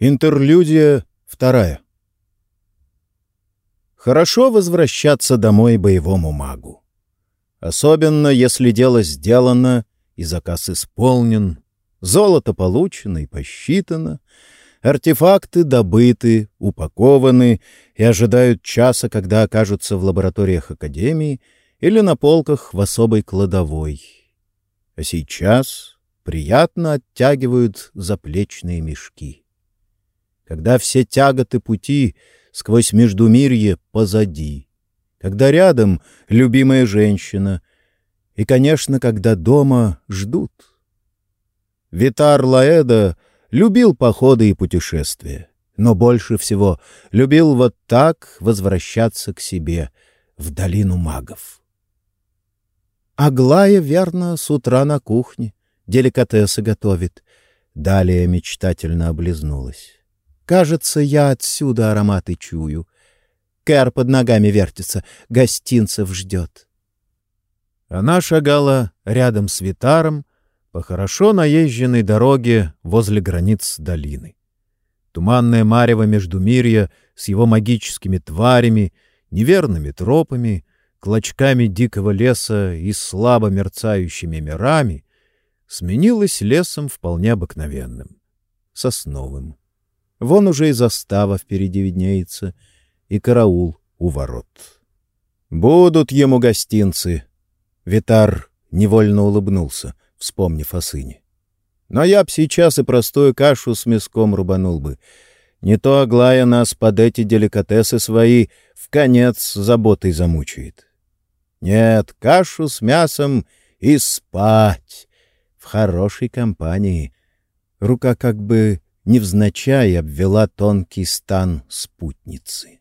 Интерлюдия вторая. Хорошо возвращаться домой боевому магу. Особенно, если дело сделано и заказ исполнен, золото получено и посчитано, артефакты добыты, упакованы и ожидают часа, когда окажутся в лабораториях Академии или на полках в особой кладовой. А сейчас приятно оттягивают заплечные мешки когда все тяготы пути сквозь междумирье позади, когда рядом любимая женщина и, конечно, когда дома ждут. Витар Лаэда любил походы и путешествия, но больше всего любил вот так возвращаться к себе в долину магов. Аглая, верно, с утра на кухне, деликатесы готовит. Далее мечтательно облизнулась. Кажется, я отсюда ароматы чую. Кэр под ногами вертится, гостинцев ждет. Она шагала рядом с Витаром по хорошо наезженной дороге возле границ долины. Туманное марево Междумирья с его магическими тварями, неверными тропами, клочками дикого леса и слабо мерцающими мирами сменилось лесом вполне обыкновенным, сосновым. Вон уже и застава впереди виднеется, и караул у ворот. Будут ему гостинцы. Витар невольно улыбнулся, вспомнив о сыне. Но я б сейчас и простую кашу с мяском рубанул бы. Не то Аглая нас под эти деликатесы свои в конец заботой замучает. Нет, кашу с мясом и спать в хорошей компании. Рука как бы невзначай обвела тонкий стан спутницы.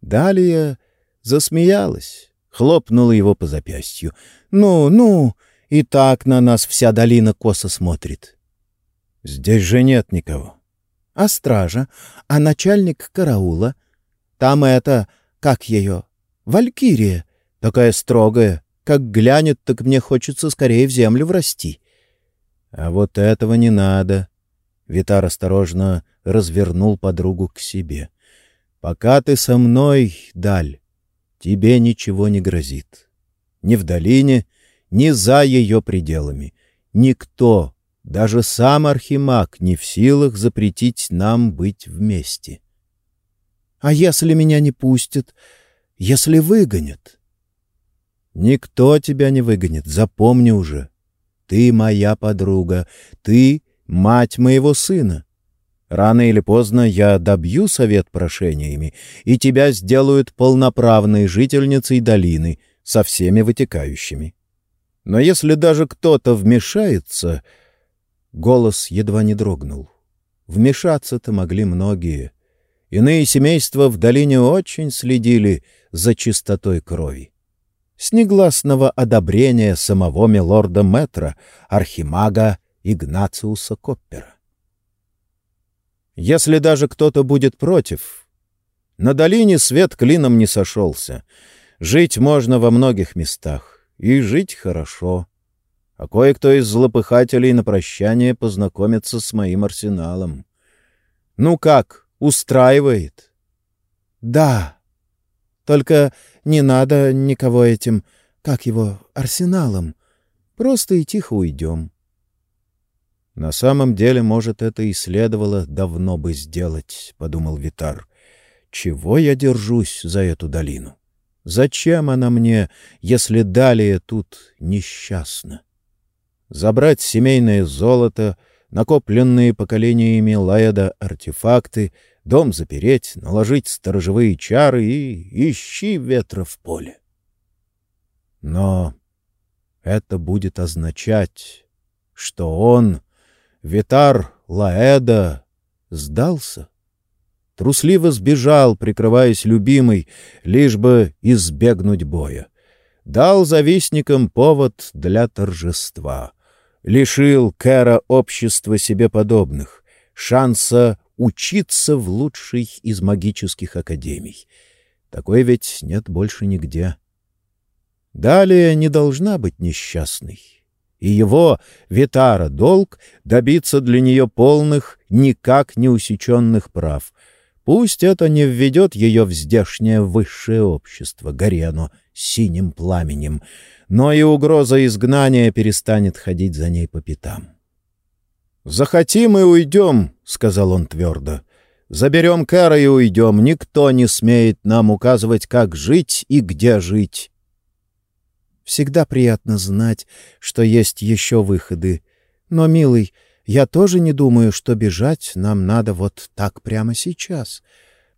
Далее засмеялась, хлопнула его по запястью. «Ну, ну, и так на нас вся долина косо смотрит». «Здесь же нет никого». «А стража? А начальник караула? Там это, как ее, Валькирия, такая строгая, как глянет, так мне хочется скорее в землю врасти». «А вот этого не надо», Витар осторожно развернул подругу к себе. «Пока ты со мной, Даль, тебе ничего не грозит. Ни в долине, ни за ее пределами. Никто, даже сам Архимаг, не в силах запретить нам быть вместе». «А если меня не пустят? Если выгонят?» «Никто тебя не выгонит, запомни уже. Ты моя подруга, ты мать моего сына. Рано или поздно я добью совет прошениями, и тебя сделают полноправной жительницей долины со всеми вытекающими. Но если даже кто-то вмешается... Голос едва не дрогнул. Вмешаться-то могли многие. Иные семейства в долине очень следили за чистотой крови. С негласного одобрения самого милорда Метра, архимага Игнациуса Коппера. Если даже кто-то будет против, на долине свет клином не сошелся. Жить можно во многих местах, и жить хорошо. А кое-кто из злопыхателей на прощание познакомится с моим арсеналом. Ну как, устраивает? Да. Только не надо никого этим, как его, арсеналом. Просто и тихо уйдем. На самом деле, может, это и следовало давно бы сделать, — подумал Витар. Чего я держусь за эту долину? Зачем она мне, если далее тут несчастна? Забрать семейное золото, накопленные поколениями Лаэда артефакты, дом запереть, наложить сторожевые чары и ищи ветра в поле. Но это будет означать, что он Витар Лаэда сдался. Трусливо сбежал, прикрываясь любимой, лишь бы избегнуть боя. Дал завистникам повод для торжества. Лишил Кэра общества себе подобных, шанса учиться в лучшей из магических академий. Такой ведь нет больше нигде. Далее не должна быть несчастной И его, Витара, долг — добиться для нее полных, никак не усеченных прав. Пусть это не введет ее в здешнее высшее общество, гори оно синим пламенем, но и угроза изгнания перестанет ходить за ней по пятам. «Захотим и уйдем», — сказал он твердо. «Заберем Кэра и уйдем. Никто не смеет нам указывать, как жить и где жить». Всегда приятно знать, что есть еще выходы. Но, милый, я тоже не думаю, что бежать нам надо вот так прямо сейчас.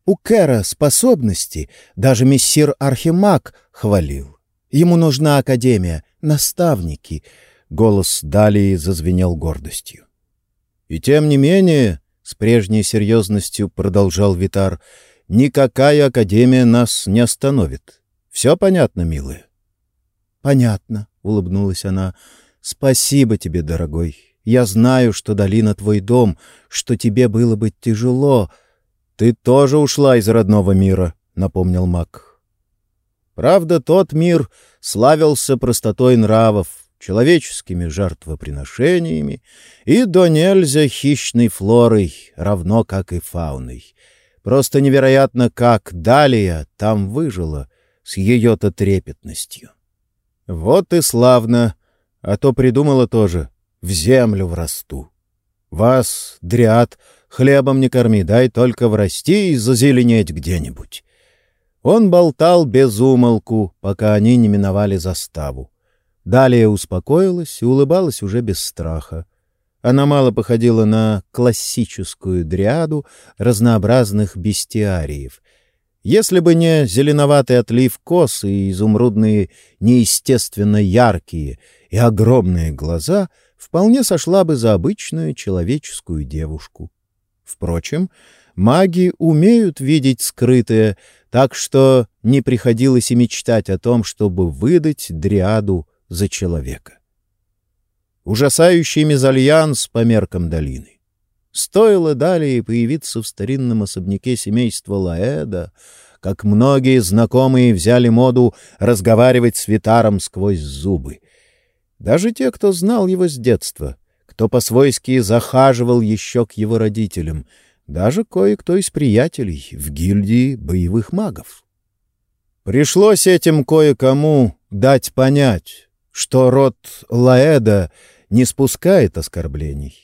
У Кэра способности даже мессир Архимаг хвалил. Ему нужна академия, наставники. Голос Далии зазвенел гордостью. И тем не менее, с прежней серьезностью продолжал Витар, никакая академия нас не остановит. Все понятно, милая? Понятно, улыбнулась она. Спасибо тебе, дорогой. Я знаю, что долина твой дом, что тебе было бы тяжело. Ты тоже ушла из родного мира, напомнил Мак. Правда, тот мир славился простотой нравов, человеческими жертвоприношениями и до нельзя хищной флорой, равно как и фауной. Просто невероятно, как Далия там выжила с ее-то трепетностью. Вот и славно, а то придумала тоже, в землю врасту. Вас, дряд, хлебом не корми, дай только врасти и зазеленеть где-нибудь. Он болтал без умолку, пока они не миновали заставу. Далее успокоилась и улыбалась уже без страха. Она мало походила на классическую дриаду разнообразных бестиариев, если бы не зеленоватый отлив кос и изумрудные неестественно яркие и огромные глаза, вполне сошла бы за обычную человеческую девушку. Впрочем, маги умеют видеть скрытое, так что не приходилось и мечтать о том, чтобы выдать дриаду за человека. Ужасающий мезальянс по меркам долины. Стоило далее появиться в старинном особняке семейства Лаэда, как многие знакомые взяли моду разговаривать с Витаром сквозь зубы. Даже те, кто знал его с детства, кто по-свойски захаживал еще к его родителям, даже кое-кто из приятелей в гильдии боевых магов. Пришлось этим кое-кому дать понять, что род Лаэда не спускает оскорблений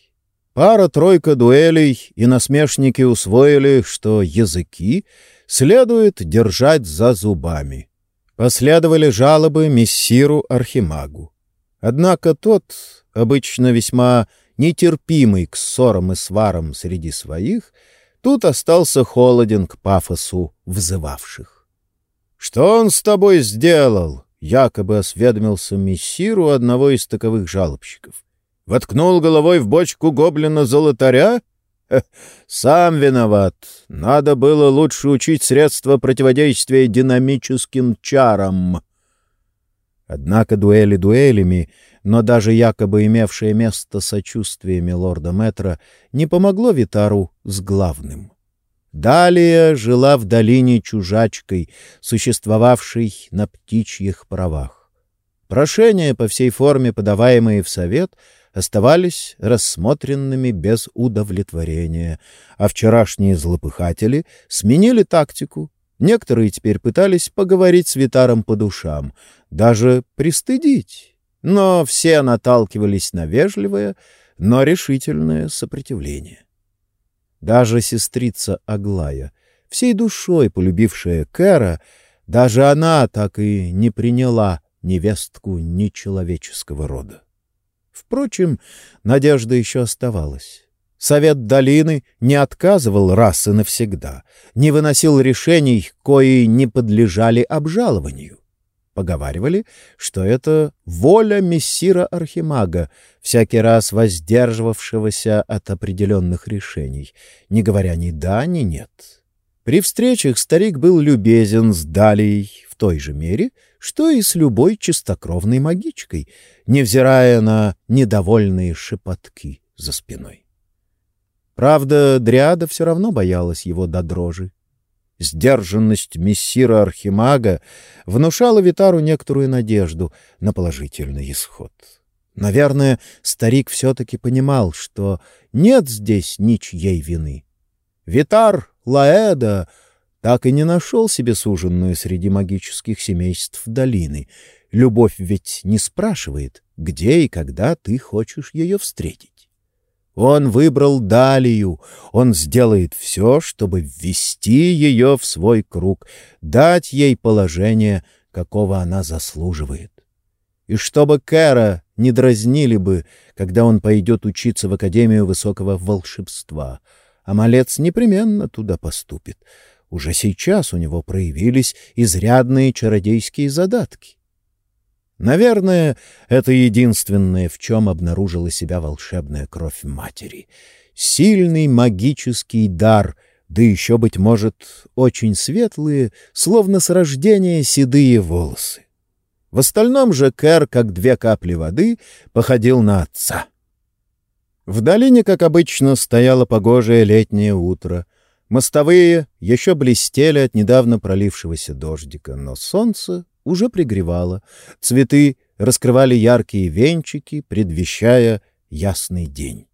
Пара-тройка дуэлей, и насмешники усвоили, что языки следует держать за зубами. Последовали жалобы мессиру Архимагу. Однако тот, обычно весьма нетерпимый к ссорам и сварам среди своих, тут остался холоден к пафосу взывавших. «Что он с тобой сделал?» — якобы осведомился мессиру одного из таковых жалобщиков. Воткнул головой в бочку гоблина-золотаря? Сам виноват. Надо было лучше учить средства противодействия динамическим чарам. Однако дуэли дуэлями, но даже якобы имевшее место сочувствие милорда Метра не помогло Витару с главным. Далее жила в долине чужачкой, существовавшей на птичьих правах. Прошения по всей форме, подаваемые в совет — оставались рассмотренными без удовлетворения, а вчерашние злопыхатели сменили тактику. Некоторые теперь пытались поговорить с Витаром по душам, даже пристыдить, но все наталкивались на вежливое, но решительное сопротивление. Даже сестрица Аглая, всей душой полюбившая Кэра, даже она так и не приняла невестку нечеловеческого рода. Впрочем, надежда еще оставалась. Совет долины не отказывал раз и навсегда, не выносил решений, кои не подлежали обжалованию. Поговаривали, что это воля мессира Архимага, всякий раз воздерживавшегося от определенных решений, не говоря ни да, ни нет. При встречах старик был любезен с Далией в той же мере, что и с любой чистокровной магичкой, невзирая на недовольные шепотки за спиной. Правда, Дриада все равно боялась его до дрожи. Сдержанность мессира Архимага внушала Витару некоторую надежду на положительный исход. Наверное, старик все-таки понимал, что нет здесь ничьей вины. Витар Лаэда так и не нашел себе суженную среди магических семейств долины. Любовь ведь не спрашивает, где и когда ты хочешь ее встретить. Он выбрал Далию, он сделает все, чтобы ввести ее в свой круг, дать ей положение, какого она заслуживает. И чтобы Кэра не дразнили бы, когда он пойдет учиться в Академию Высокого Волшебства, а малец непременно туда поступит. Уже сейчас у него проявились изрядные чародейские задатки. Наверное, это единственное, в чем обнаружила себя волшебная кровь матери. Сильный магический дар, да еще, быть может, очень светлые, словно с рождения седые волосы. В остальном же Кэр, как две капли воды, походил на отца. В долине, как обычно, стояло погожее летнее утро. Мостовые еще блестели от недавно пролившегося дождика, но солнце уже пригревало, цветы раскрывали яркие венчики, предвещая ясный день.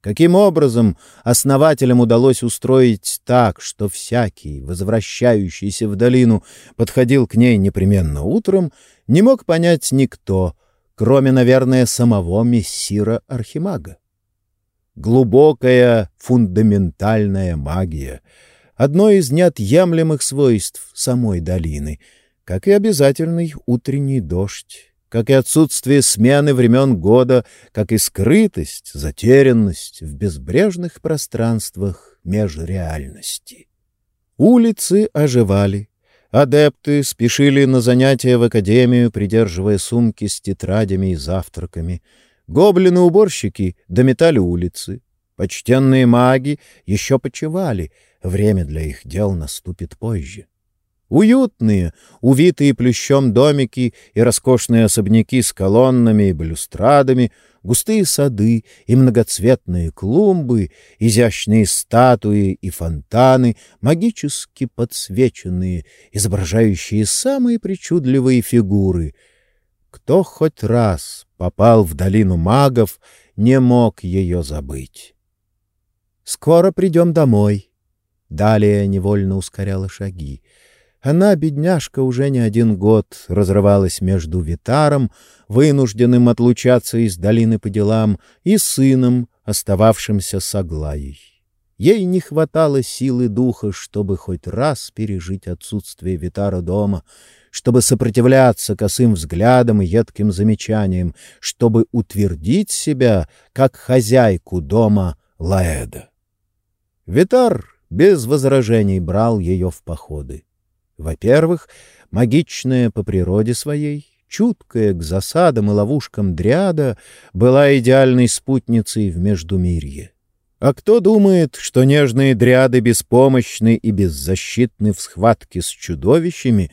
Каким образом основателям удалось устроить так, что всякий, возвращающийся в долину, подходил к ней непременно утром, не мог понять никто, кроме, наверное, самого мессира Архимага. Глубокая фундаментальная магия — одно из неотъемлемых свойств самой долины — как и обязательный утренний дождь, как и отсутствие смены времен года, как и скрытость, затерянность в безбрежных пространствах межреальности. Улицы оживали. Адепты спешили на занятия в академию, придерживая сумки с тетрадями и завтраками. Гоблины-уборщики дометали улицы. Почтенные маги еще почивали. Время для их дел наступит позже. Уютные, увитые плющом домики и роскошные особняки с колоннами и балюстрадами, густые сады и многоцветные клумбы, изящные статуи и фонтаны, магически подсвеченные, изображающие самые причудливые фигуры. Кто хоть раз попал в долину магов, не мог ее забыть. «Скоро придем домой». Далее невольно ускоряла шаги. Она, бедняжка, уже не один год разрывалась между Витаром, вынужденным отлучаться из долины по делам, и сыном, остававшимся с Аглаей. Ей не хватало силы духа, чтобы хоть раз пережить отсутствие Витара дома, чтобы сопротивляться косым взглядам и едким замечаниям, чтобы утвердить себя как хозяйку дома Лаэда. Витар без возражений брал ее в походы. Во-первых, магичная по природе своей, чуткая к засадам и ловушкам дриада, была идеальной спутницей в Междумирье. А кто думает, что нежные дриады беспомощны и беззащитны в схватке с чудовищами,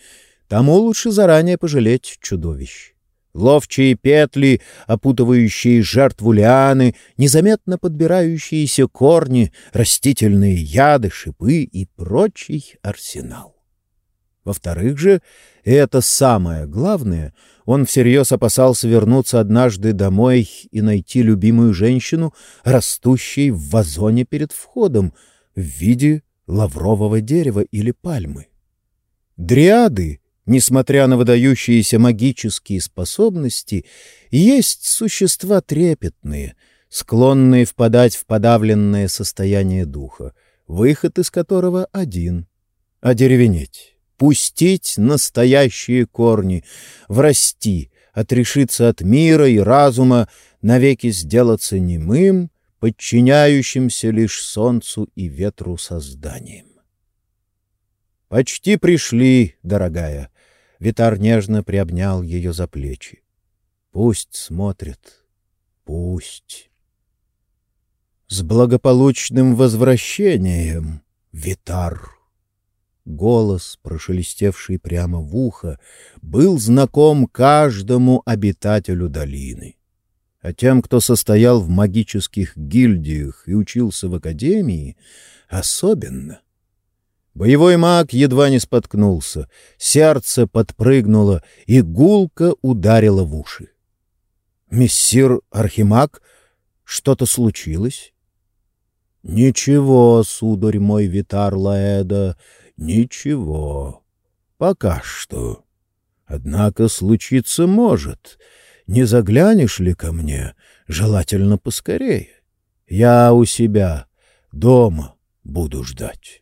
тому лучше заранее пожалеть чудовищ. Ловчие петли, опутывающие жертву лианы, незаметно подбирающиеся корни, растительные яды, шипы и прочий арсенал. Во-вторых же, и это самое главное, он всерьез опасался вернуться однажды домой и найти любимую женщину, растущей в вазоне перед входом, в виде лаврового дерева или пальмы. Дриады, несмотря на выдающиеся магические способности, есть существа трепетные, склонные впадать в подавленное состояние духа, выход из которого один — одеревенеть пустить настоящие корни, врасти, отрешиться от мира и разума, навеки сделаться немым, подчиняющимся лишь солнцу и ветру созданием. «Почти пришли, дорогая!» Витар нежно приобнял ее за плечи. «Пусть смотрит, пусть!» «С благополучным возвращением, Витар!» Голос, прошелестевший прямо в ухо, был знаком каждому обитателю долины. А тем, кто состоял в магических гильдиях и учился в академии, особенно. Боевой маг едва не споткнулся, сердце подпрыгнуло и гулко ударило в уши. мессир Архимаг, что-то случилось? — Ничего, сударь мой Витар Лаэда, ничего. Пока что. Однако случиться может. Не заглянешь ли ко мне, желательно поскорее? Я у себя, дома, буду ждать.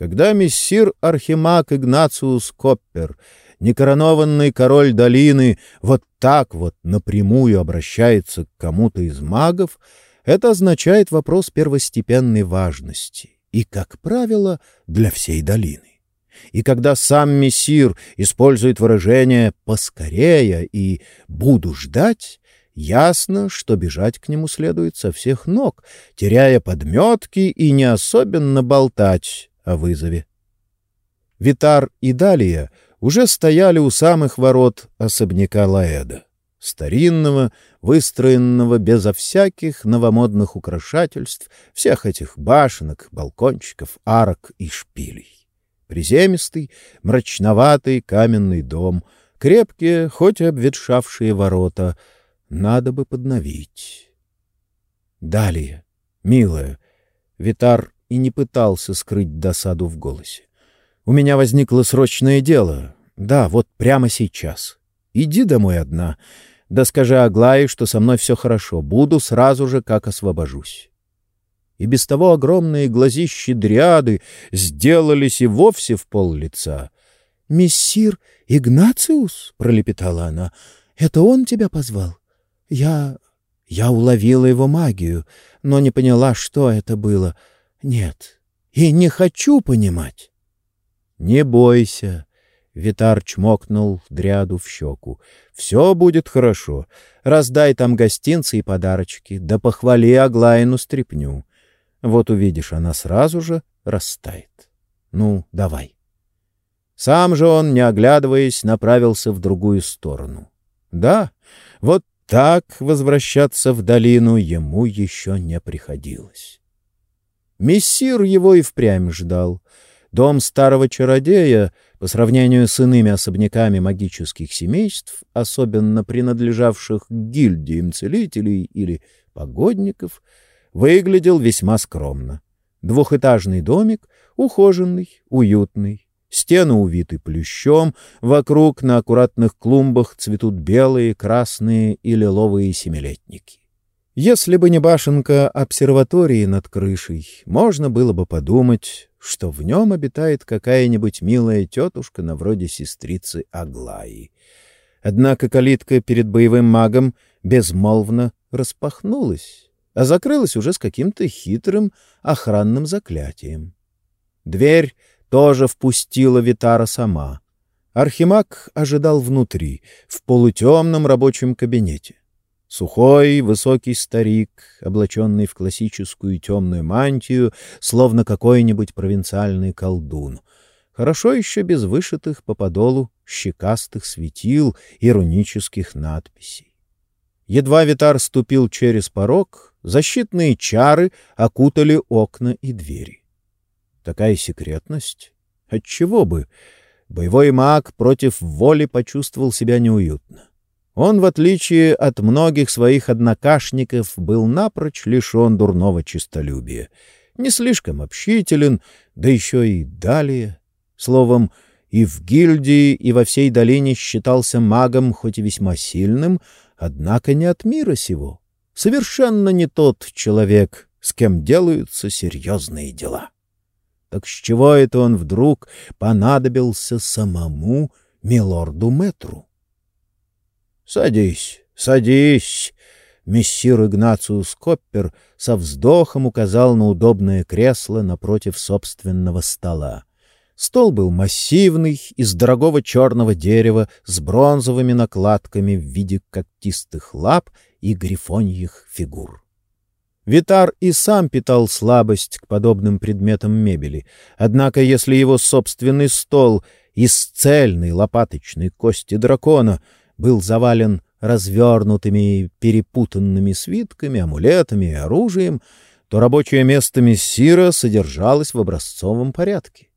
Когда мессир Архимаг Игнациус Коппер некоронованный король долины вот так вот напрямую обращается к кому-то из магов, это означает вопрос первостепенной важности и, как правило, для всей долины. И когда сам мессир использует выражение «поскорее» и «буду ждать», ясно, что бежать к нему следует со всех ног, теряя подметки и не особенно болтать о вызове. Витар и Далия — уже стояли у самых ворот особняка Лаэда, старинного, выстроенного безо всяких новомодных украшательств, всех этих башенок, балкончиков, арок и шпилей. Приземистый, мрачноватый каменный дом, крепкие, хоть и обветшавшие ворота, надо бы подновить. Далее, милая, Витар и не пытался скрыть досаду в голосе. У меня возникло срочное дело. Да, вот прямо сейчас. Иди домой одна. Да скажи Аглае, что со мной все хорошо. Буду сразу же, как освобожусь. И без того огромные глазищи дриады сделались и вовсе в пол лица. — Мессир Игнациус? — пролепетала она. — Это он тебя позвал? Я... Я уловила его магию, но не поняла, что это было. Нет, и не хочу понимать. «Не бойся», — Витар чмокнул дряду в щеку. «Все будет хорошо. Раздай там гостинцы и подарочки, да похвали Аглаину стряпню. Вот увидишь, она сразу же растает. Ну, давай». Сам же он, не оглядываясь, направился в другую сторону. Да, вот так возвращаться в долину ему еще не приходилось. Мессир его и впрямь ждал — Дом старого чародея, по сравнению с иными особняками магических семейств, особенно принадлежавших к гильдиям целителей или погодников, выглядел весьма скромно. Двухэтажный домик, ухоженный, уютный, стены увиты плющом, вокруг на аккуратных клумбах цветут белые, красные и лиловые семилетники. Если бы не башенка обсерватории над крышей, можно было бы подумать, что в нем обитает какая-нибудь милая тетушка на вроде сестрицы Аглаи. Однако калитка перед боевым магом безмолвно распахнулась, а закрылась уже с каким-то хитрым охранным заклятием. Дверь тоже впустила Витара сама. Архимаг ожидал внутри, в полутемном рабочем кабинете. Сухой, высокий старик, облаченный в классическую темную мантию, словно какой-нибудь провинциальный колдун. Хорошо еще без вышитых по подолу щекастых светил и рунических надписей. Едва Витар ступил через порог, защитные чары окутали окна и двери. Такая секретность? Отчего бы? Боевой маг против воли почувствовал себя неуютно. Он, в отличие от многих своих однокашников, был напрочь лишен дурного честолюбия. Не слишком общителен, да еще и далее. Словом, и в гильдии, и во всей долине считался магом, хоть и весьма сильным, однако не от мира сего. Совершенно не тот человек, с кем делаются серьезные дела. Так с чего это он вдруг понадобился самому милорду Метру? «Садись, садись!» Мессир Игнациус Коппер со вздохом указал на удобное кресло напротив собственного стола. Стол был массивный, из дорогого черного дерева, с бронзовыми накладками в виде когтистых лап и грифоньих фигур. Витар и сам питал слабость к подобным предметам мебели, однако если его собственный стол из цельной лопаточной кости дракона — был завален развернутыми перепутанными свитками, амулетами и оружием, то рабочее место мессира содержалось в образцовом порядке.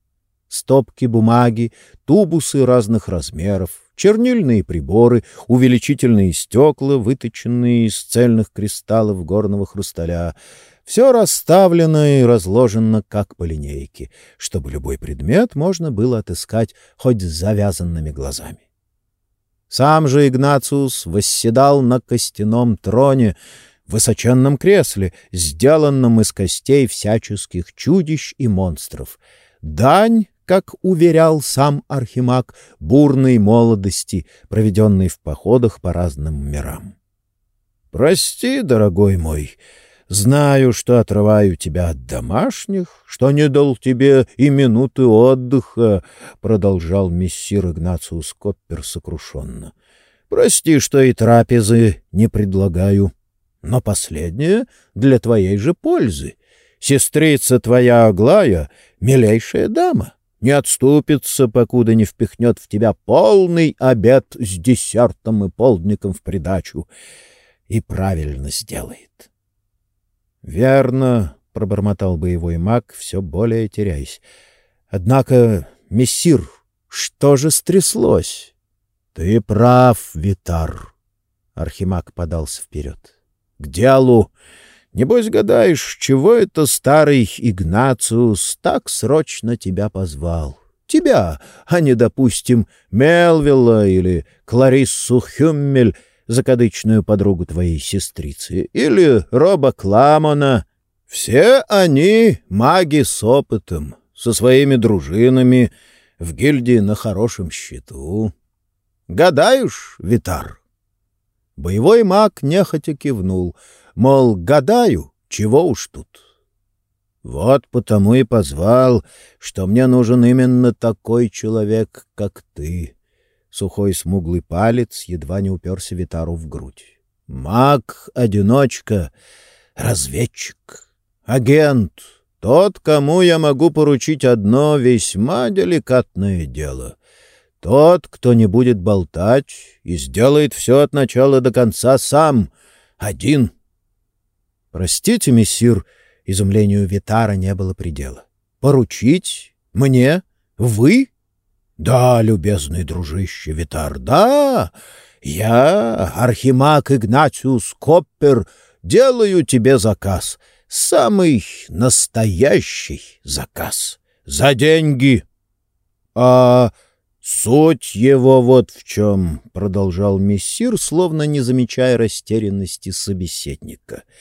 Стопки бумаги, тубусы разных размеров, чернильные приборы, увеличительные стекла, выточенные из цельных кристаллов горного хрусталя. Все расставлено и разложено как по линейке, чтобы любой предмет можно было отыскать хоть с завязанными глазами. Сам же Игнациус восседал на костяном троне, в высоченном кресле, сделанном из костей всяческих чудищ и монстров. Дань как уверял сам Архимаг, бурной молодости, проведенной в походах по разным мирам. «Прости, дорогой мой, знаю, что отрываю тебя от домашних, что не дал тебе и минуты отдыха», — продолжал мессир Игнациус Коппер сокрушенно. «Прости, что и трапезы не предлагаю, но последнее для твоей же пользы. Сестрица твоя Аглая — милейшая дама» не отступится, покуда не впихнет в тебя полный обед с десертом и полдником в придачу. И правильно сделает. — Верно, — пробормотал боевой маг, все более теряясь. — Однако, мессир, что же стряслось? — Ты прав, Витар. Архимаг подался вперед. — К делу! Небось, гадаешь, чего это старый Игнациус так срочно тебя позвал? Тебя, а не, допустим, Мелвилла или Клариссу Хюммель, закадычную подругу твоей сестрицы, или Роба Кламона. Все они маги с опытом, со своими дружинами, в гильдии на хорошем счету. Гадаешь, Витар? Боевой маг нехотя кивнул — Мол, гадаю, чего уж тут. Вот потому и позвал, что мне нужен именно такой человек, как ты. Сухой смуглый палец едва не уперся Витару в грудь. Маг-одиночка, разведчик, агент, тот, кому я могу поручить одно весьма деликатное дело. Тот, кто не будет болтать и сделает все от начала до конца сам, один — «Простите, мессир», — изумлению Витара не было предела. «Поручить? Мне? Вы?» «Да, любезный дружище Витар, да! Я, архимаг Игнатиус Коппер, делаю тебе заказ. Самый настоящий заказ. За деньги!» «А суть его вот в чем», — продолжал мессир, словно не замечая растерянности собеседника. —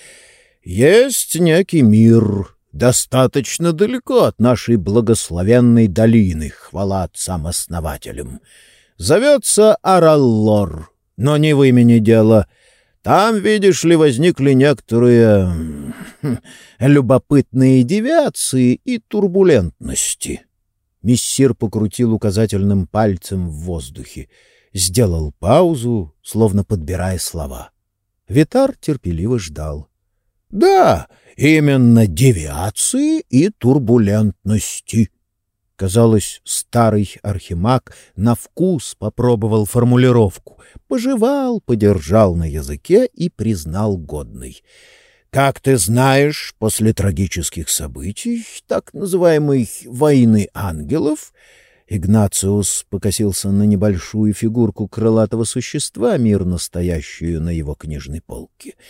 есть некий мир, достаточно далеко от нашей благословенной долины, хвала отцам-основателям. Зовется Араллор, но не в имени дело. Там, видишь ли, возникли некоторые хм, любопытные девиации и турбулентности. Мессир покрутил указательным пальцем в воздухе, сделал паузу, словно подбирая слова. Витар терпеливо ждал. Да, именно девиации и турбулентности. Казалось, старый архимаг на вкус попробовал формулировку, пожевал, подержал на языке и признал годной. Как ты знаешь, после трагических событий, так называемой «войны ангелов», Игнациус покосился на небольшую фигурку крылатого существа, мирно стоящую на его книжной полке —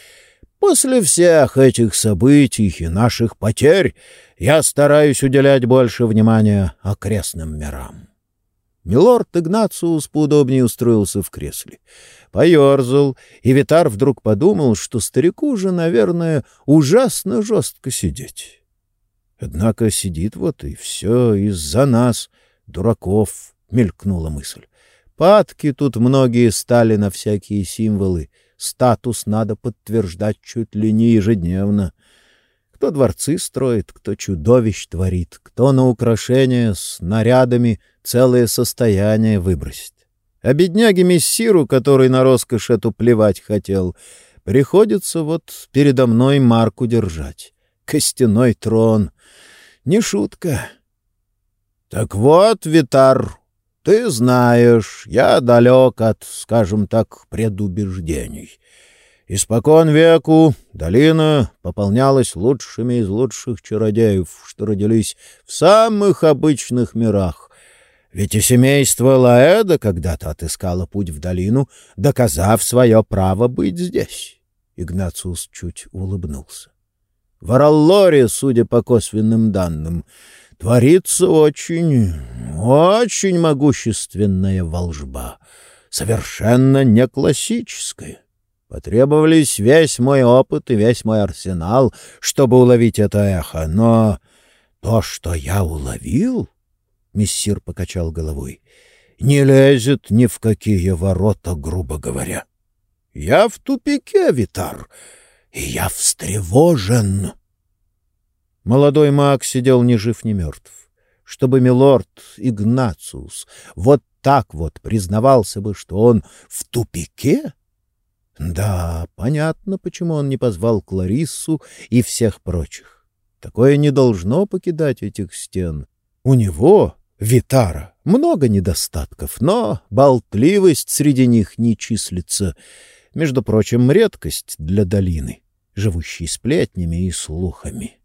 После всех этих событий и наших потерь я стараюсь уделять больше внимания окрестным мирам. Милорд Игнациус поудобнее устроился в кресле. Поерзал, и Витар вдруг подумал, что старику же, наверное, ужасно жестко сидеть. Однако сидит вот и все из-за нас, дураков, — мелькнула мысль. Падки тут многие стали на всякие символы — Статус надо подтверждать чуть ли не ежедневно. Кто дворцы строит, кто чудовищ творит, кто на украшения с нарядами целое состояние выбросит. А бедняге Мессиру, который на роскошь эту плевать хотел, приходится вот передо мной марку держать. Костяной трон. Не шутка. Так вот, Витар, ты знаешь, я далек от, скажем так, предубеждений. Испокон веку долина пополнялась лучшими из лучших чародеев, что родились в самых обычных мирах. Ведь и семейство Лаэда когда-то отыскало путь в долину, доказав свое право быть здесь. Игнациус чуть улыбнулся. В Араллоре, судя по косвенным данным, творится очень, очень могущественная волжба, совершенно не классическая. Потребовались весь мой опыт и весь мой арсенал, чтобы уловить это эхо, но то, что я уловил, — мессир покачал головой, — не лезет ни в какие ворота, грубо говоря. Я в тупике, Витар, и я встревожен. Молодой маг сидел ни жив, ни мертв. Чтобы милорд Игнациус вот так вот признавался бы, что он в тупике? Да, понятно, почему он не позвал Клариссу и всех прочих. Такое не должно покидать этих стен. У него, Витара, много недостатков, но болтливость среди них не числится. Между прочим, редкость для долины, живущей сплетнями и слухами.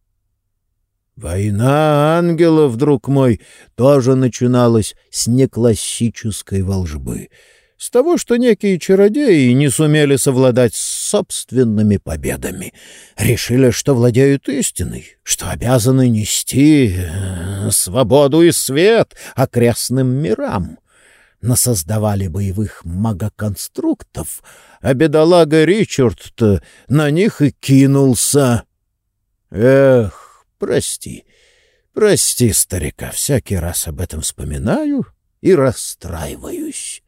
Война ангелов, друг мой, тоже начиналась с неклассической волжбы, с того, что некие чародеи не сумели совладать с собственными победами, решили, что владеют истиной, что обязаны нести э, свободу и свет окрестным мирам. Насоздавали боевых магоконструктов, а бедолага Ричард-то на них и кинулся. Эх, Прости, прости, старика, всякий раз об этом вспоминаю и расстраиваюсь.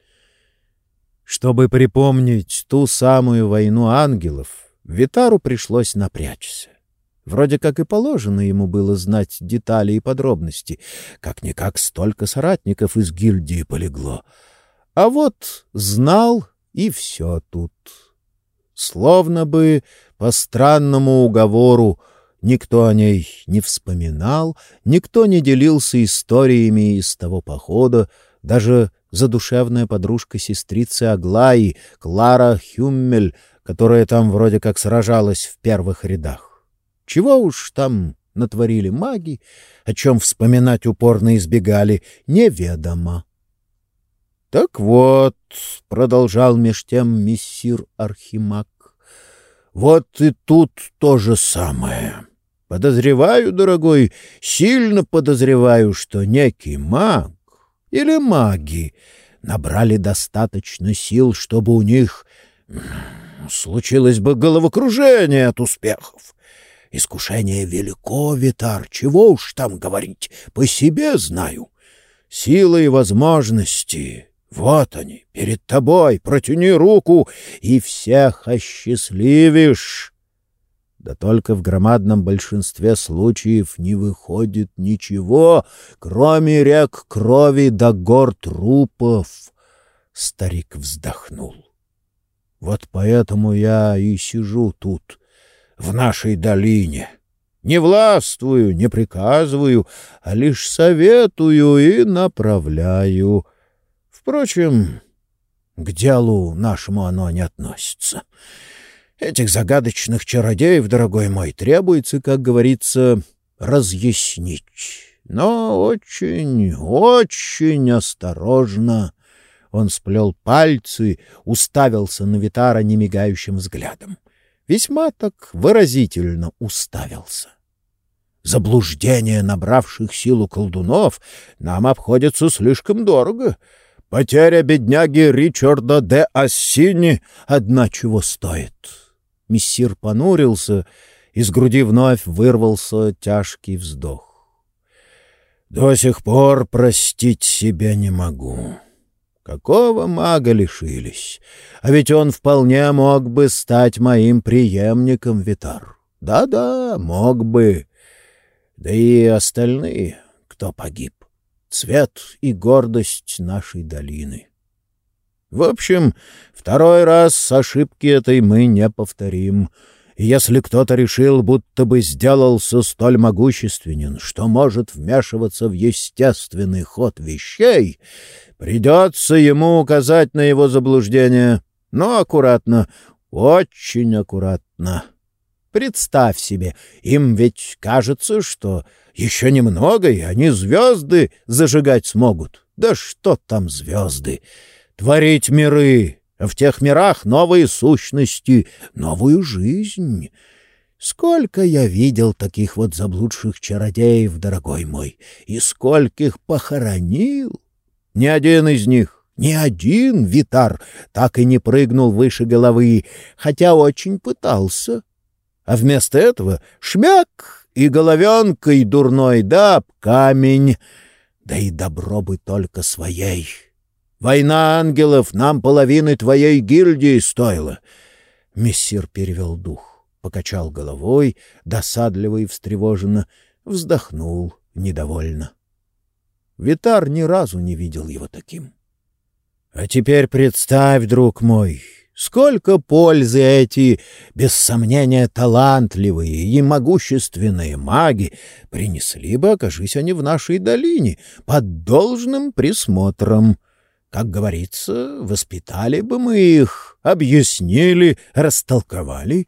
Чтобы припомнить ту самую войну ангелов, Витару пришлось напрячься. Вроде как и положено ему было знать детали и подробности. Как-никак столько соратников из гильдии полегло. А вот знал и все тут. Словно бы по странному уговору Никто о ней не вспоминал, никто не делился историями из того похода, даже задушевная подружка сестрицы Аглаи, Клара Хюммель, которая там вроде как сражалась в первых рядах. Чего уж там натворили маги, о чем вспоминать упорно избегали, неведомо. — Так вот, — продолжал меж тем мессир Архимаг, — вот и тут то же самое. Подозреваю, дорогой, сильно подозреваю, что некий маг или маги набрали достаточно сил, чтобы у них случилось бы головокружение от успехов. Искушение велико, Витар, чего уж там говорить, по себе знаю. Силы и возможности — вот они, перед тобой, протяни руку, и всех осчастливишь. Да только в громадном большинстве случаев не выходит ничего, кроме рек крови да гор трупов. Старик вздохнул. Вот поэтому я и сижу тут, в нашей долине. Не властвую, не приказываю, а лишь советую и направляю. Впрочем, к делу нашему оно не относится. Этих загадочных чародеев, дорогой мой, требуется, как говорится, разъяснить. Но очень, очень осторожно. Он сплел пальцы, уставился на Витара немигающим взглядом. Весьма так выразительно уставился. Заблуждение набравших силу колдунов нам обходится слишком дорого. Потеря бедняги Ричарда де Ассини одна чего стоит. Мессир понурился, из груди вновь вырвался тяжкий вздох. «До сих пор простить себя не могу. Какого мага лишились? А ведь он вполне мог бы стать моим преемником, Витар. Да-да, мог бы. Да и остальные, кто погиб. Цвет и гордость нашей долины. В общем, второй раз ошибки этой мы не повторим. И если кто-то решил, будто бы сделался столь могущественен, что может вмешиваться в естественный ход вещей, придется ему указать на его заблуждение, но аккуратно, очень аккуратно. Представь себе, им ведь кажется, что еще немного, и они звезды зажигать смогут. Да что там звезды? Творить миры, в тех мирах новые сущности, новую жизнь. Сколько я видел таких вот заблудших чародеев, дорогой мой, и скольких похоронил. Ни один из них, ни один Витар так и не прыгнул выше головы, хотя очень пытался. А вместо этого шмяк и головенкой дурной да об камень, да и добро бы только своей. Война ангелов нам половины твоей гильдии стоила. Мессир перевел дух, покачал головой, досадливо и встревоженно, вздохнул недовольно. Витар ни разу не видел его таким. — А теперь представь, друг мой, сколько пользы эти, без сомнения, талантливые и могущественные маги принесли бы, окажись они в нашей долине, под должным присмотром. Как говорится, воспитали бы мы их, объяснили, растолковали,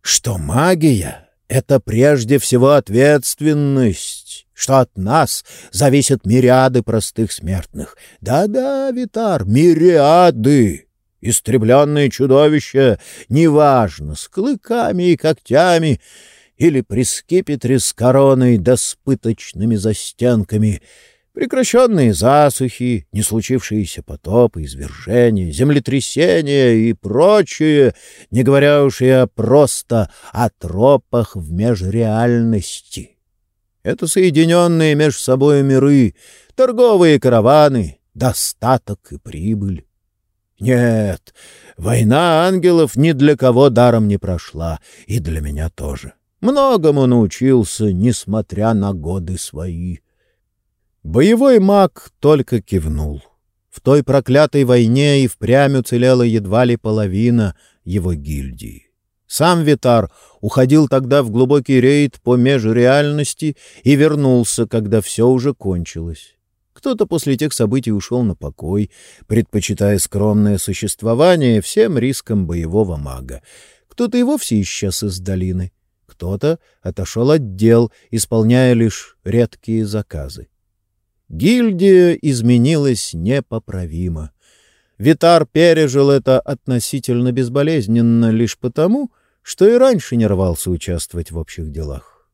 что магия — это прежде всего ответственность, что от нас зависят мириады простых смертных. Да-да, Витар, мириады! Истребленные чудовища, неважно, с клыками и когтями — или при скипетре с короной да с пыточными застенками — Прекращенные засухи, не случившиеся потопы, извержения, землетрясения и прочее, не говоря уж и о просто о тропах в межреальности. Это соединенные между собой миры, торговые караваны, достаток и прибыль. Нет, война ангелов ни для кого даром не прошла, и для меня тоже. Многому научился, несмотря на годы свои. Боевой маг только кивнул. В той проклятой войне и впрямь уцелела едва ли половина его гильдии. Сам Витар уходил тогда в глубокий рейд по межреальности и вернулся, когда все уже кончилось. Кто-то после тех событий ушел на покой, предпочитая скромное существование всем рискам боевого мага. Кто-то и вовсе исчез из долины. Кто-то отошел от дел, исполняя лишь редкие заказы. Гильдия изменилась непоправимо. Витар пережил это относительно безболезненно лишь потому, что и раньше не рвался участвовать в общих делах.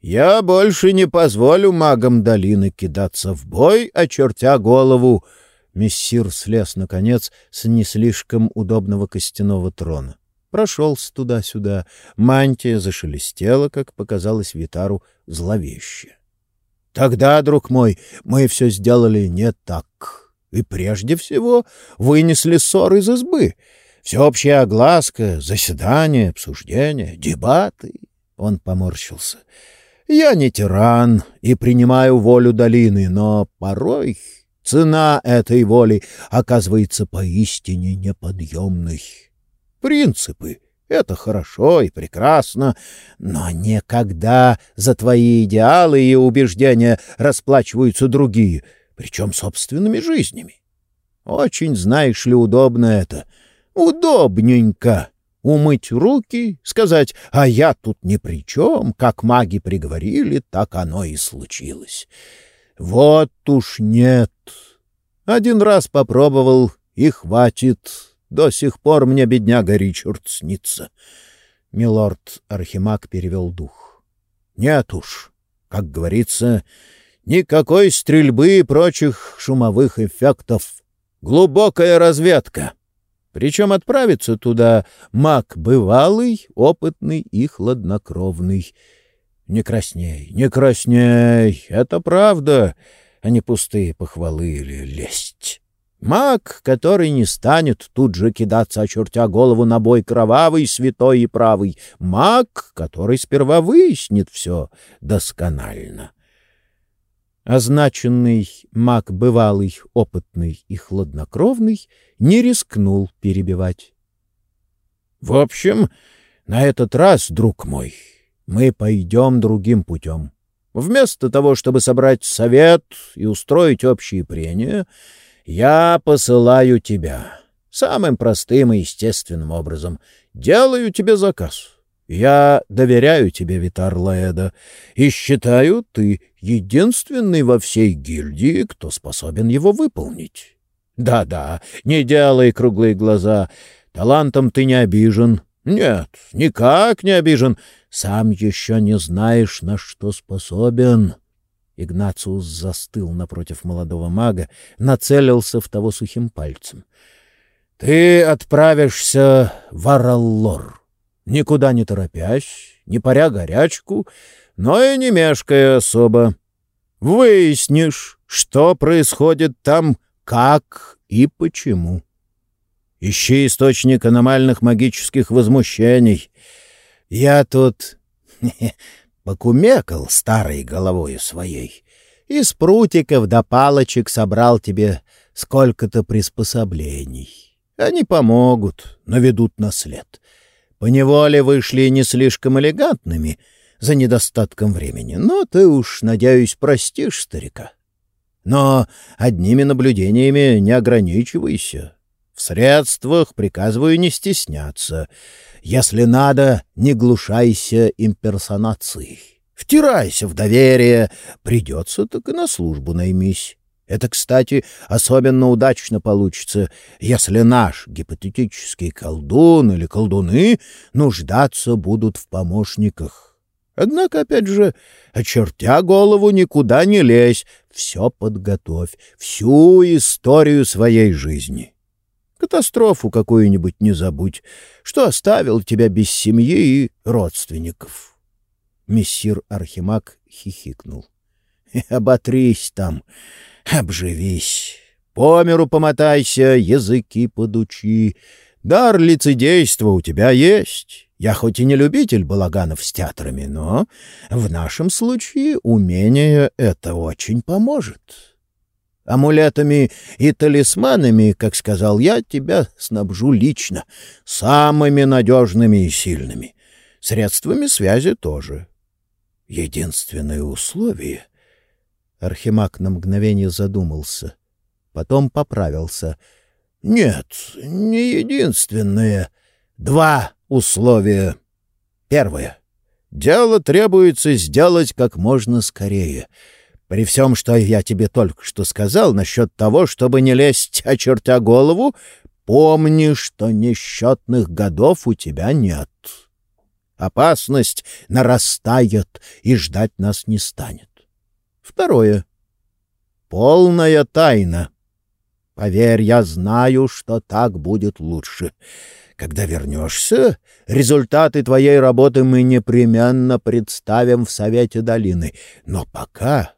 «Я больше не позволю магам долины кидаться в бой, очертя голову!» Мессир слез, наконец, с не слишком удобного костяного трона. Прошелся туда-сюда, мантия зашелестела, как показалось Витару, зловеще. Тогда, друг мой, мы все сделали не так. И прежде всего вынесли ссор из избы. Всеобщая огласка, заседания, обсуждения, дебаты. Он поморщился. Я не тиран и принимаю волю долины, но порой цена этой воли оказывается поистине неподъемной. Принципы это хорошо и прекрасно, но никогда за твои идеалы и убеждения расплачиваются другие, причем собственными жизнями. Очень, знаешь ли, удобно это. Удобненько умыть руки, сказать «а я тут ни при чем», как маги приговорили, так оно и случилось. Вот уж нет. Один раз попробовал, и хватит. До сих пор мне бедняга Ричард снится. Милорд Архимаг перевел дух. Нет уж, как говорится, никакой стрельбы и прочих шумовых эффектов. Глубокая разведка. Причем отправится туда маг бывалый, опытный и хладнокровный. Не красней, не красней, это правда, а не пустые похвалы или лесть. Маг, который не станет тут же кидаться, очертя голову на бой кровавый, святой и правый. Маг, который сперва выяснит все досконально. Означенный маг бывалый, опытный и хладнокровный не рискнул перебивать. — В общем, на этот раз, друг мой, мы пойдем другим путем. Вместо того, чтобы собрать совет и устроить общие прения, — я посылаю тебя самым простым и естественным образом. Делаю тебе заказ. Я доверяю тебе, Витар Лаэда, и считаю, ты единственный во всей гильдии, кто способен его выполнить. Да-да, не делай круглые глаза. Талантом ты не обижен. Нет, никак не обижен. Сам еще не знаешь, на что способен. Игнациус застыл напротив молодого мага, нацелился в того сухим пальцем. — Ты отправишься в Араллор, никуда не торопясь, не паря горячку, но и не мешкая особо. Выяснишь, что происходит там, как и почему. Ищи источник аномальных магических возмущений. Я тут покумекал старой головой своей. Из прутиков до палочек собрал тебе сколько-то приспособлений. Они помогут, наведут на след. Поневоле вышли не слишком элегантными за недостатком времени, но ты уж, надеюсь, простишь старика. Но одними наблюдениями не ограничивайся. В средствах приказываю не стесняться — если надо, не глушайся имперсонацией. Втирайся в доверие. Придется, так и на службу наймись. Это, кстати, особенно удачно получится, если наш гипотетический колдун или колдуны нуждаться будут в помощниках. Однако, опять же, очертя голову, никуда не лезь, все подготовь, всю историю своей жизни. Катастрофу какую-нибудь не забудь, что оставил тебя без семьи и родственников. Мессир Архимаг хихикнул. — Оботрись там, обживись, по миру помотайся, языки подучи. Дар лицедейства у тебя есть. Я хоть и не любитель балаганов с театрами, но в нашем случае умение это очень поможет. Амулетами и талисманами, как сказал я, тебя снабжу лично, самыми надежными и сильными. Средствами связи тоже. Единственное условие... Архимаг на мгновение задумался. Потом поправился. — Нет, не единственное. Два условия. Первое. Дело требуется сделать как можно скорее — при всем, что я тебе только что сказал насчет того, чтобы не лезть, очертя голову, помни, что несчетных годов у тебя нет. Опасность нарастает и ждать нас не станет. Второе. Полная тайна. Поверь, я знаю, что так будет лучше. Когда вернешься, результаты твоей работы мы непременно представим в Совете долины. Но пока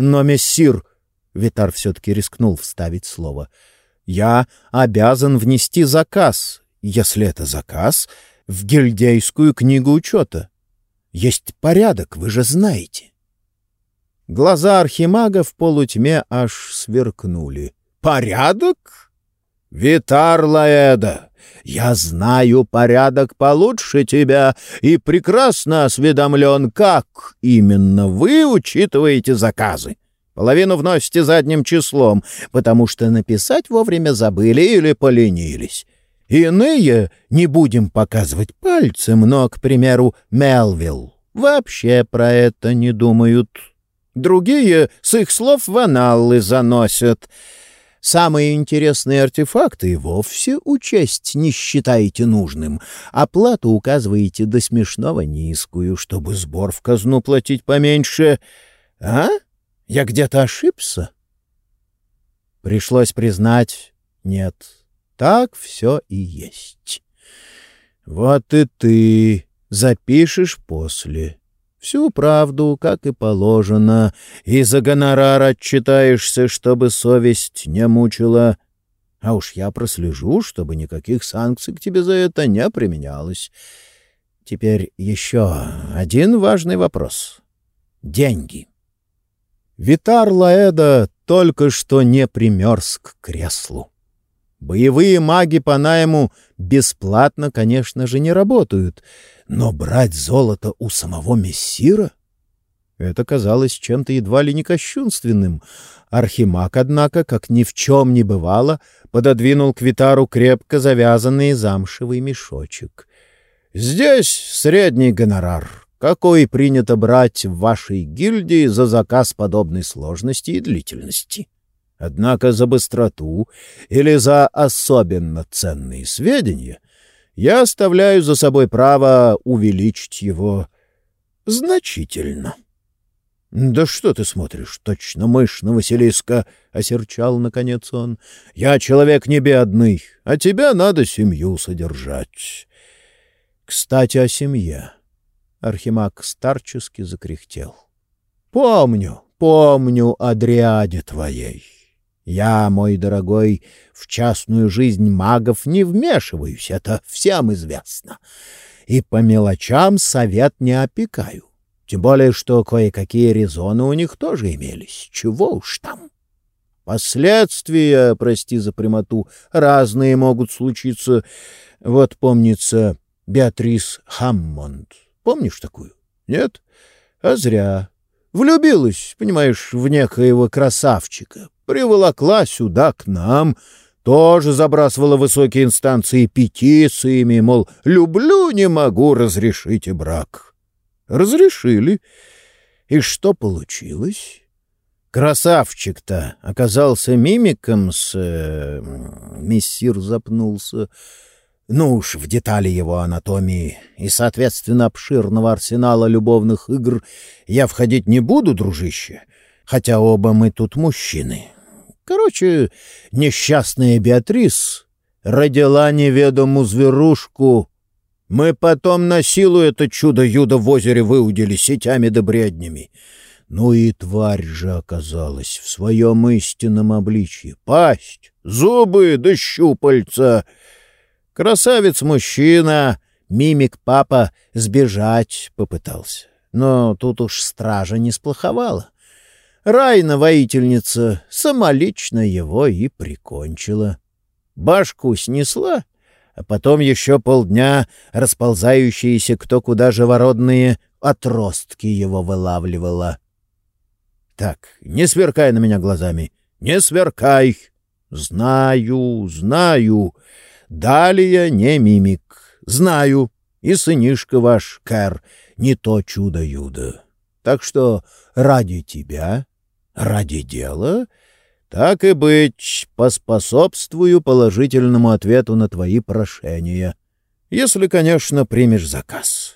но, мессир, — Витар все-таки рискнул вставить слово, — я обязан внести заказ, если это заказ, в гильдейскую книгу учета. Есть порядок, вы же знаете. Глаза архимага в полутьме аж сверкнули. «Порядок? Витар Лаэда, я знаю порядок получше тебя и прекрасно осведомлен, как именно вы учитываете заказы. Половину вносите задним числом, потому что написать вовремя забыли или поленились. Иные, не будем показывать пальцем, но, к примеру, Мелвилл, вообще про это не думают. Другие с их слов в аналлы заносят — Самые интересные артефакты вовсе учесть не считаете нужным. Оплату указываете до смешного низкую, чтобы сбор в казну платить поменьше. А? Я где-то ошибся? Пришлось признать, нет, так все и есть. Вот и ты запишешь после. Всю правду, как и положено, и за гонорар отчитаешься, чтобы совесть не мучила. А уж я прослежу, чтобы никаких санкций к тебе за это не применялось. Теперь еще один важный вопрос. Деньги. Витар Лаэда только что не примерз к креслу. Боевые маги по найму бесплатно, конечно же, не работают, но брать золото у самого мессира? Это казалось чем-то едва ли не кощунственным. Архимаг, однако, как ни в чем не бывало, пододвинул к Витару крепко завязанный замшевый мешочек. Здесь средний гонорар, какой принято брать в вашей гильдии за заказ подобной сложности и длительности. Однако за быстроту или за особенно ценные сведения я оставляю за собой право увеличить его значительно. — Да что ты смотришь, точно мышь на Василиска! — осерчал, наконец, он. — Я человек не бедный, а тебя надо семью содержать. Кстати, о семье. Архимаг старчески закряхтел. — Помню, помню о дриаде твоей. Я, мой дорогой, в частную жизнь магов не вмешиваюсь, это всем известно. И по мелочам совет не опекаю. Тем более, что кое-какие резоны у них тоже имелись. Чего уж там. Последствия, прости за прямоту, разные могут случиться. Вот, помнится, Беатрис Хаммонд. Помнишь такую? Нет? А зря. Влюбилась, понимаешь, в некоего красавчика. Приволокла сюда, к нам, тоже забрасывала высокие инстанции петициями, мол, люблю, не могу, разрешите брак. Разрешили. И что получилось? Красавчик-то оказался мимиком с... Э, мессир запнулся. Ну уж в детали его анатомии и, соответственно, обширного арсенала любовных игр я входить не буду, дружище, хотя оба мы тут мужчины. Короче, несчастная Беатрис родила неведомую зверушку, мы потом на силу это чудо-юдо в озере выудили сетями да бреднями. Ну и тварь же оказалась в своем истинном обличье. Пасть, зубы да щупальца. Красавец-мужчина, мимик-папа, сбежать попытался. Но тут уж стража не сплоховала. Райна, воительница, самолично его и прикончила. Башку снесла а потом еще полдня расползающиеся кто куда живородные отростки его вылавливала. Так, не сверкай на меня глазами, не сверкай. Знаю, знаю. Далее не мимик. Знаю. И сынишка ваш, Кэр, не то чудо-юдо. Так что ради тебя, ради дела так и быть, поспособствую положительному ответу на твои прошения. Если, конечно, примешь заказ.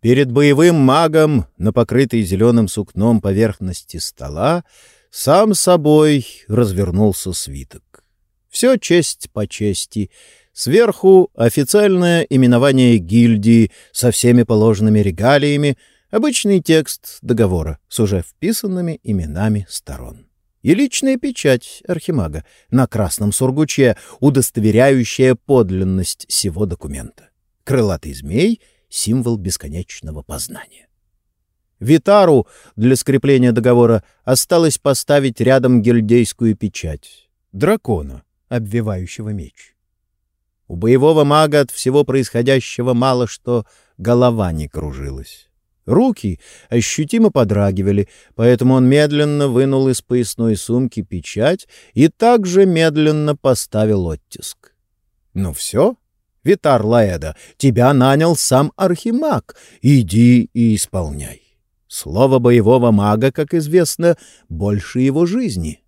Перед боевым магом на покрытой зеленым сукном поверхности стола сам собой развернулся свиток. Все честь по чести. Сверху официальное именование гильдии со всеми положенными регалиями, обычный текст договора с уже вписанными именами сторон и личная печать архимага на красном сургуче, удостоверяющая подлинность сего документа. Крылатый змей — символ бесконечного познания. Витару для скрепления договора осталось поставить рядом гильдейскую печать — дракона, обвивающего меч. У боевого мага от всего происходящего мало что голова не кружилась. Руки ощутимо подрагивали, поэтому он медленно вынул из поясной сумки печать и также медленно поставил оттиск. «Ну все, Витар Лаэда, тебя нанял сам Архимаг. Иди и исполняй. Слово боевого мага, как известно, больше его жизни».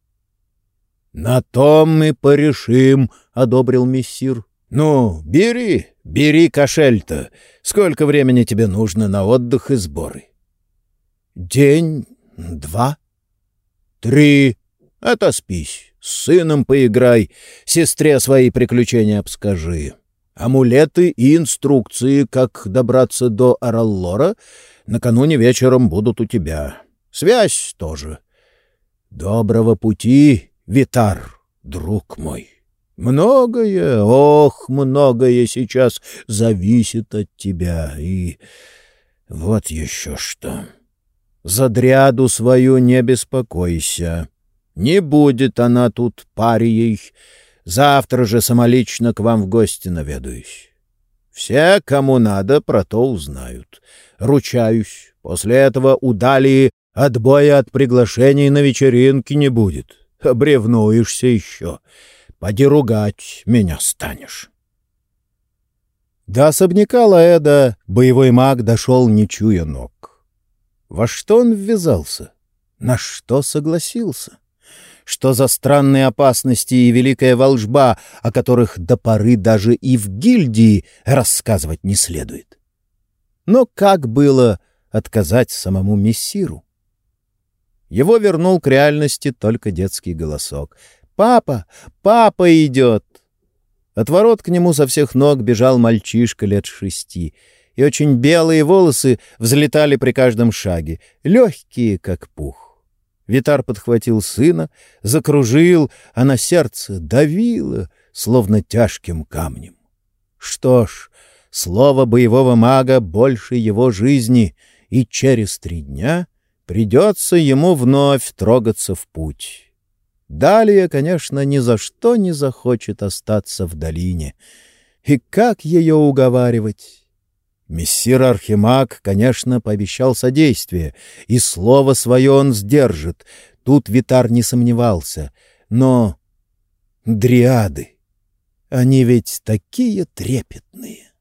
«На том мы порешим», — одобрил мессир. «Ну, бери, бери кошель-то. Сколько времени тебе нужно на отдых и сборы?» «День, два, три. Отоспись, с сыном поиграй, сестре свои приключения обскажи. Амулеты и инструкции, как добраться до Араллора, накануне вечером будут у тебя. Связь тоже. Доброго пути, Витар, друг мой». Многое, ох, многое сейчас зависит от тебя. И вот еще что. За дряду свою не беспокойся. Не будет она тут парией. Завтра же самолично к вам в гости наведаюсь. Все, кому надо, про то узнают. Ручаюсь, после этого у Далии отбоя от приглашений на вечеринки не будет. Обревнуешься еще. Поди ругать меня станешь. До особняка Лаэда боевой маг дошел, не чуя ног. Во что он ввязался? На что согласился? Что за странные опасности и великая волжба, о которых до поры даже и в гильдии рассказывать не следует? Но как было отказать самому мессиру? Его вернул к реальности только детский голосок. «Папа! Папа идет!» От ворот к нему со всех ног бежал мальчишка лет шести, и очень белые волосы взлетали при каждом шаге, легкие, как пух. Витар подхватил сына, закружил, а на сердце давило, словно тяжким камнем. Что ж, слово боевого мага больше его жизни, и через три дня придется ему вновь трогаться в путь. Далее, конечно, ни за что не захочет остаться в долине. И как ее уговаривать? Мессир Архимаг, конечно, пообещал содействие, и слово свое он сдержит. Тут Витар не сомневался. Но дриады, они ведь такие трепетные.